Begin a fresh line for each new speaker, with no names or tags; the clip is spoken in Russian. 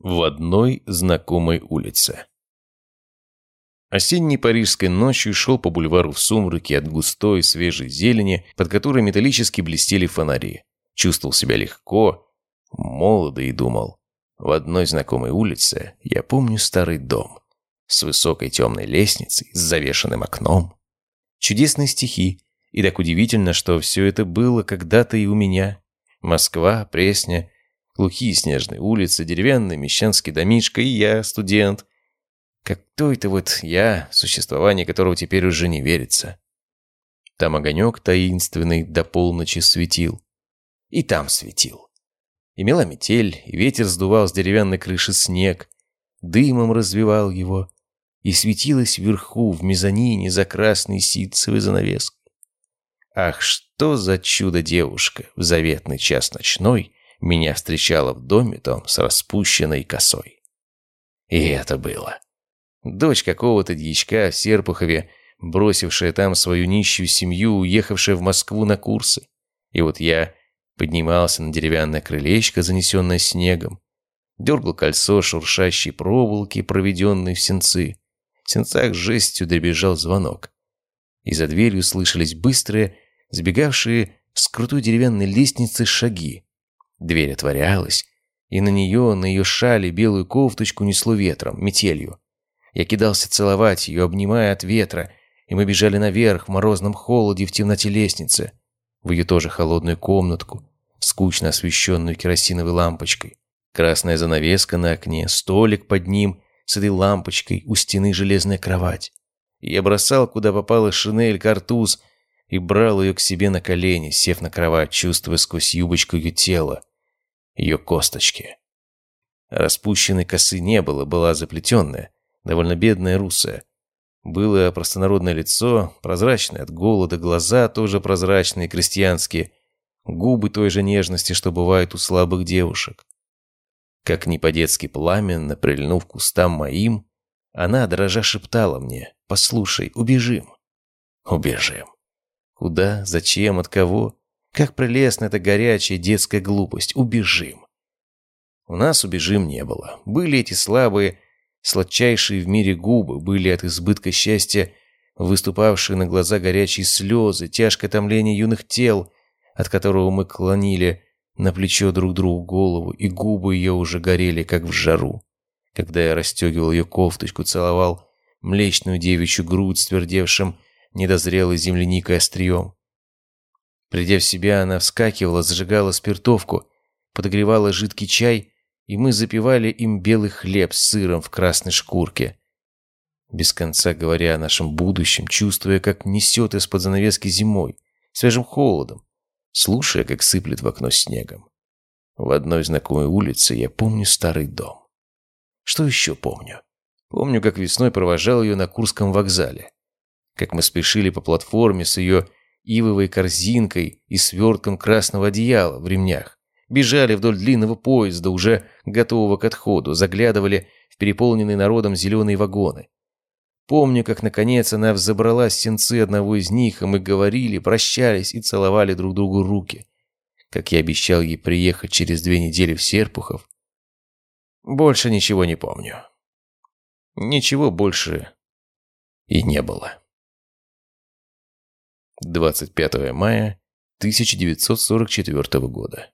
в одной знакомой улице. Осенней парижской ночью шел по бульвару в сумраке от густой свежей зелени, под которой металлически блестели фонари. Чувствовал себя легко, молодо и думал. В одной знакомой улице я помню старый дом. С высокой темной лестницей, с завешенным окном. Чудесные стихи. И так удивительно, что все это было когда-то и у меня. Москва, Пресня, глухие снежные улицы, деревянный мещанский домишко, и я, студент. Как то это вот я, существование которого теперь уже не верится. Там огонек таинственный до полночи светил. И там светил. И мела метель, и ветер сдувал с деревянной крыши снег, дымом развивал его, и светилась вверху в мезонине за красной ситцевой занавеской. Ах, что за чудо-девушка в заветный час ночной меня встречала в доме том с распущенной косой. И это было. Дочь какого-то дьячка в Серпухове, бросившая там свою нищую семью, уехавшая в Москву на курсы. И вот я поднимался на деревянное крылечко, занесенное снегом, дергал кольцо шуршащей проволоки, проведенной в сенцы. В сенцах жестью добежал звонок. И за дверью слышались быстрые, сбегавшие с крутой деревянной лестницы шаги. Дверь отворялась, и на нее, на ее шале, белую кофточку несло ветром, метелью. Я кидался целовать ее, обнимая от ветра, и мы бежали наверх в морозном холоде в темноте лестницы, в ее тоже холодную комнатку, скучно освещенную керосиновой лампочкой. Красная занавеска на окне, столик под ним с этой лампочкой, у стены железная кровать. И я бросал, куда попала шинель, картуз, и брал ее к себе на колени, сев на кровать, чувствуя сквозь юбочку ее тело, ее косточки. Распущенной косы не было, была заплетенная, довольно бедная русая. Было простонародное лицо, прозрачное от голода, глаза тоже прозрачные, крестьянские, губы той же нежности, что бывает у слабых девушек. Как не по-детски пламенно, прильнув к кустам моим, она, дрожа, шептала мне, «Послушай, убежим». «Убежим». Куда, зачем, от кого? Как прелестна эта горячая детская глупость. Убежим. У нас убежим не было. Были эти слабые, сладчайшие в мире губы, были от избытка счастья выступавшие на глаза горячие слезы, тяжкое томление юных тел, от которого мы клонили на плечо друг другу голову, и губы ее уже горели, как в жару. Когда я расстегивал ее кофточку, целовал млечную девичью грудь с твердевшим недозрелой земляникой острием. Придя в себя, она вскакивала, зажигала спиртовку, подогревала жидкий чай, и мы запивали им белый хлеб с сыром в красной шкурке. Без конца говоря о нашем будущем, чувствуя, как несет из-под занавески зимой, свежим холодом, слушая, как сыплет в окно снегом. В одной знакомой улице я помню старый дом. Что еще помню? Помню, как весной провожал ее на Курском вокзале. Как мы спешили по платформе с ее ивовой корзинкой и свертком красного одеяла в ремнях. Бежали вдоль длинного поезда, уже готового к отходу, заглядывали в переполненные народом зеленые вагоны. Помню, как наконец она взобралась в сенцы одного из них, и мы говорили, прощались и целовали друг другу руки. Как я обещал ей приехать через две недели в Серпухов. Больше ничего не помню. Ничего больше и не было. 25 мая 1944 года.